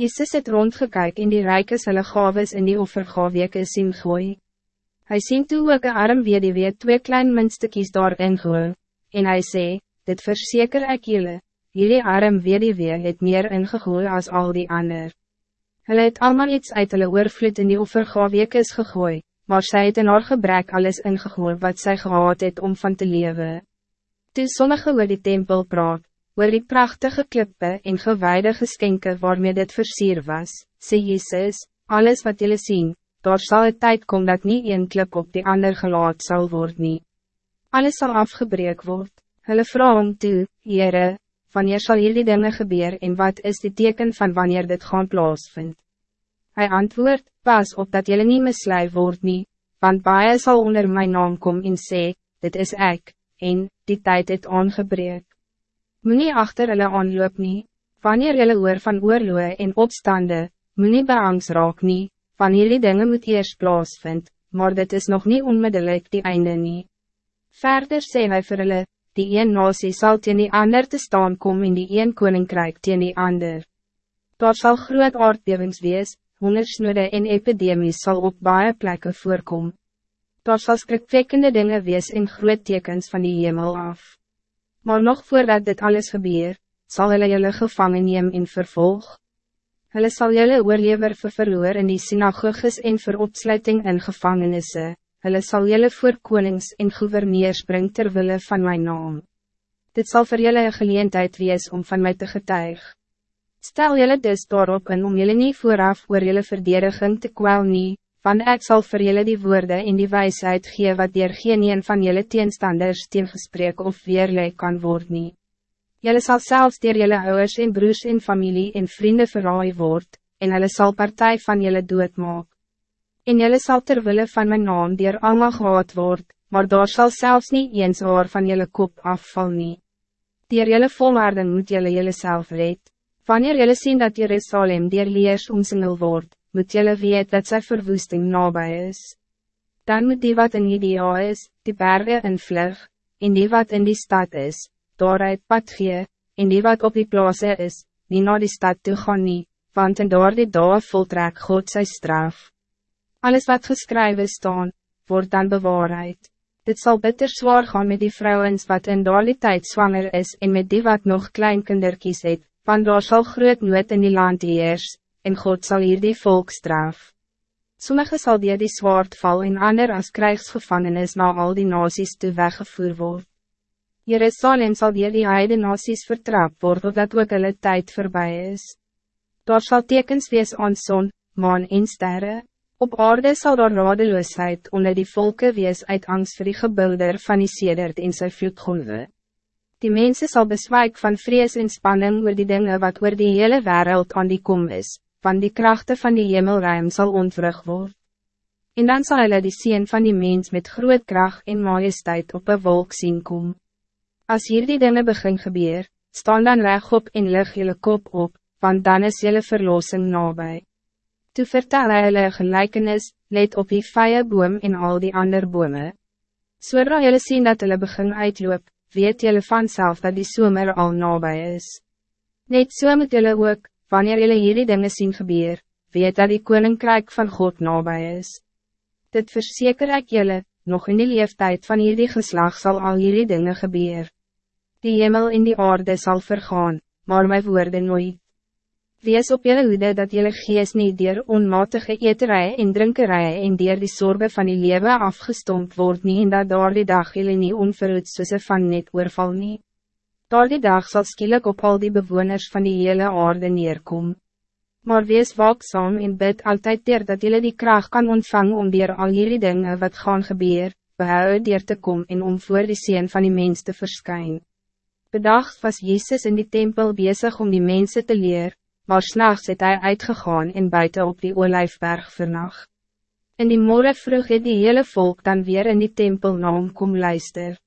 Jezus het rondgekyk in die rijkes hulle gaves in die offergaweke sien gooi. Hy sien toe ook een arm weduwee twee klein muntstukies daarin gooi, en hij sê, dit verzeker ek julle, jullie arm weduwee het meer ingegooi als al die ander. Hulle het allemaal iets uit hulle oorvloed in die offergawekes gegooi, maar sy het in haar gebrek alles ingegooi wat zij gehad het om van te leven. Toe sommige oor die tempel praat, oor die prachtige klippe en gewaarde geskenke waarmee dit versier was, sê Jezus, alles wat jullie zien, daar zal het tijd komen dat niet een klip op die ander gelaat zal worden. Alles zal afgebreek worden. Hulle vrouw om toe, Heere, wanneer zal jullie dingen gebeuren en wat is de teken van wanneer dit gaan plaatsvind? Hij antwoordt, pas op dat jullie niet misleid wordt niet, want baie zal onder mijn naam komen en sê, dit is ik, en die tijd het aangebreek. Moenie achter hulle aanloop nie, wanneer julle oor van oorloe en opstande, moenie beangs raak nie, van jullie dingen moet eerst plaasvind, maar dit is nog niet onmiddellijk die einde nie. Verder sê hy vir hulle, die een nasie sal teen die ander te staan kom in die een koninkrijk teen die ander. Daar sal groot aardbewings wees, hongersnoede en epidemies sal op baie plekken voorkom. Daar sal skrikwekkende dinge wees en groot tekens van die hemel af. Maar nog voordat dit alles gebeurt, zal hulle julle gevangen neem en vervolg. Hulle sal julle oorlever vir verhoor in die synagoges en vir opsluiting in gevangenisse. Hulle sal julle voor konings en gouverneurs bring terwille van mijn naam. Dit zal voor julle een geleentheid wees om van mij te getuig. Stel julle dus daarop in om julle niet vooraf oor julle verdediging te kwel nie, van ek sal vir julle die woorden in die wijsheid gee wat dier geen een van julle teenstanders teengesprek of weerlee kan worden. nie. Julle sal selfs dier julle ouders en broers en familie en vrienden verraai word, en hulle sal partij van julle doodmaak. En julle sal terwille van mijn naam dier allemaal gehad word, maar daar zal zelfs niet eens oor van julle kop afval nie. Dier julle volwaarden moet julle julle self red. Wanneer julle zien dat Jerusalem dier leers omsingel wordt, moet jullie weet dat zij verwoesting nabij is. Dan moet die wat in Judea is, die bergen invlug, en die wat in die stad is, daaruit pad gee, en die wat op die plaats is, die naar die stad toe gaan nie, want in daar die dag voltrek God sy straf. Alles wat geschreven staan, wordt dan bewaarheid. Dit zal bitter zwaar gaan met die vrouwens wat in daar die tijd zwanger is en met die wat nog kleinkinderkies het, want daar sal groot nood in die land heers, en God zal hier die volk straf. Sommige zal die die zwaard val en ander als krijgsgevangenis na al die nasies toe weggevoer word. Jerusalem zal die die heide nasies vertrap word, dat ook hulle tijd voorbij is. Daar zal tekens wees aan zon, maan en sterre. Op aarde zal daar radeloosheid onder die volken wees uit angst voor die gebilder van die sedert in sy vloedgolwe. Die mensen zal bezwijk van vrees en spanning oor die dingen wat oor die hele wereld aan die kom is, van die krachten van die hemelruim zal ontwrig worden. En dan zal hulle die sien van die mens met groot kracht en majesteit op een wolk zien kom. Als hier die dingen begin gebeur, staan dan reg op en lig jylle kop op, want dan is jylle verlossing nabij. Toe vertel hy hulle gelijkenis, let op die vije boom en al die ander bome. Zodra jylle sien dat hulle begin uitloop, weet jylle vanzelf dat die somer al nabij is. Net so moet jylle ook, wanneer jullie hierdie dingen zien gebeur, weet dat die koninkrijk van God nabij is. Dit verzeker ik jullie, nog in die leeftijd van hierdie geslag zal al hierdie dingen gebeur. Die hemel in die aarde zal vergaan, maar mijn woorden nooit. Wees op jullie hoede dat jullie geest niet dier onmatige eterij en drinkerij en dier die zorgen van die leven afgestompt wordt niet en dat door die dag jullie niet onverhoed soos van net oorval niet. Daar die dag zal skielik op al die bewoners van die hele aarde neerkom. Maar wees waakzaam en bid altijd der dat jullie die kracht kan ontvangen om dier al jullie dingen wat gaan gebeur, behou dier te kom en om voor die sien van die mens te verskyn. Bedacht was Jezus in die tempel bezig om die mensen te leer, maar s'nachts het hy uitgegaan en buiten op die olijfberg vernacht. In die morgen vroeg het die hele volk dan weer in die tempel na hom kom luister.